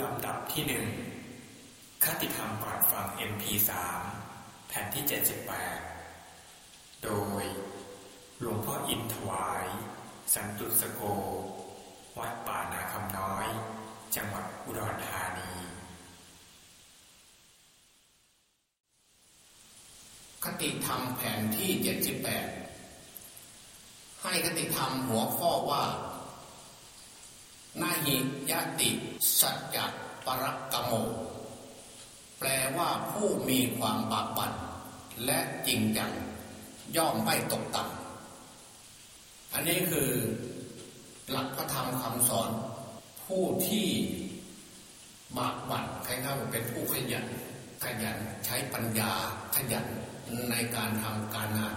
ลำดับที่หนึ่งคติธรรมปราดฟัง MP3 แผ่นที่ 78 โดย หลวงพ่ออินถวาย สันตุสโก วัดป่านาคำน้อย จังหวัดอุดรธานี คติธรรมแผ่นที่ 78 ให้คติธรรมหัวข้อว่า นาหิยติสัจจปรักกโม แปลว่าผู้มีความบากบั่นและจริงจังย่อมไม่ตกต่ำอันนี้คือหลักพระธรรมคำสอน ผู้ที่บากบั่นใครเข้าเป็นผู้ขยันขยันใช้ปัญญาขยันในการทำการงาน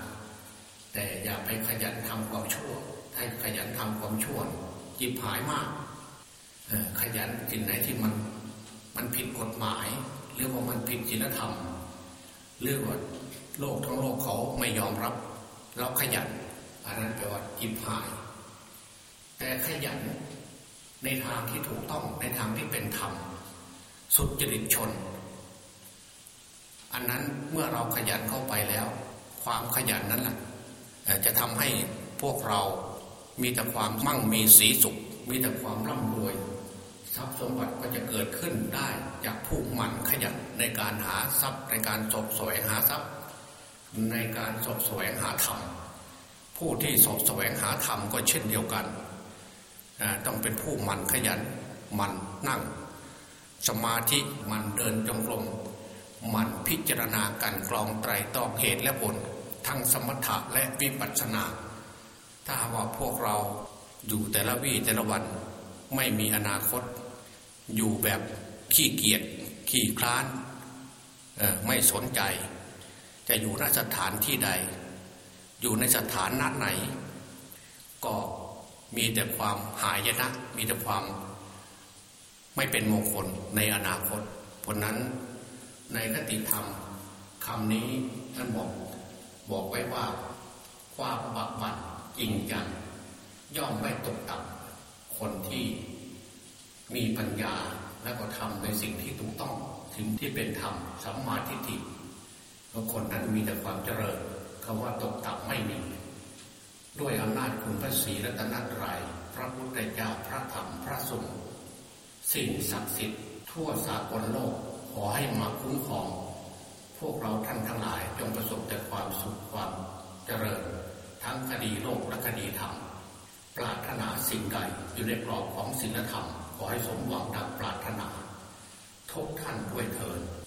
แต่อย่าไปขยันทำความชั่วให้ขยันทำความชั่วจิบหายมาก ขยันสิ่งไหนที่มันมันผิดกฎหมายหรือว่ามันผิดศีลธรรมหรือว่าโลกทั้งโลกเขาไม่ยอมรับ เราขยันอันนั้นแปลว่าจิบหาย แต่ขยันในทางที่ถูกต้องในทางที่เป็นธรรมสุดจริตชน อันนั้นเมื่อเราขยันเข้าไปแล้ว ความขยันนั้นแหละจะทำให้พวกเรามีแต่ความมั่งมีสีสุข มีแต่ความร่ำรวย ทรัพย์สมบัติก็จะเกิดขึ้นได้จากผู้หมั่นขยันในการหาทรัพย์ในการสอบแสวงหาทรัพย์ ในการสอบแสวงหาธรรมผู้ที่สอบแสวงหาธรรมก็เช่นเดียวกัน ต้องเป็นผู้หมั่นขยันหมั่นนั่ง สมาธิมันเดินจงกรมมันพิจารณาการกรองไตรตรองเหตุและผลทั้งสมถะและวิปัสสนา ถ้าว่าพวกเราอยู่แต่ละวี่แต่ละวันไม่มีอนาคต อยู่แบบขี้เกียจขี้คลานไม่สนใจ จะอยู่ณสถานที่ใด อยู่ในสถานนัดไหน ก็มีแต่ความหายนะ มีแต่ความไม่เป็นมงคลในอนาคตเพราะนั้นในคติธรรมคำนี้ท่านบอกบอกไว้ว่า ความบักบั่นจริงจังย่อมไม่ตกต่ำคนที่ มีปัญญาและก็ทำในสิ่งที่ถูกต้องสิ่งที่เป็นธรรมสัมมาทิฏฐิแล้วคนนั้นมีแต่ความเจริญคำว่าตกต่ำไม่มี ด้วยอำนาจคุณพระศรีรัตนตรัยพระพุทธเจ้าพระธรรมพระสงฆ์สิ่งศักดิ์สิทธิ์ทั่วสากลโลกขอให้มาคุ้มครอง พวกเราท่านทั้งหลายจงประสบแต่ความสุขความเจริญ ทั้งคดีโลกและคดีธรรมปรารถนาสิ่งใดอยู่ในกรอบของศีลธรรม ขอให้สมหวังดังปรารถนา ทุกท่านด้วยเถิด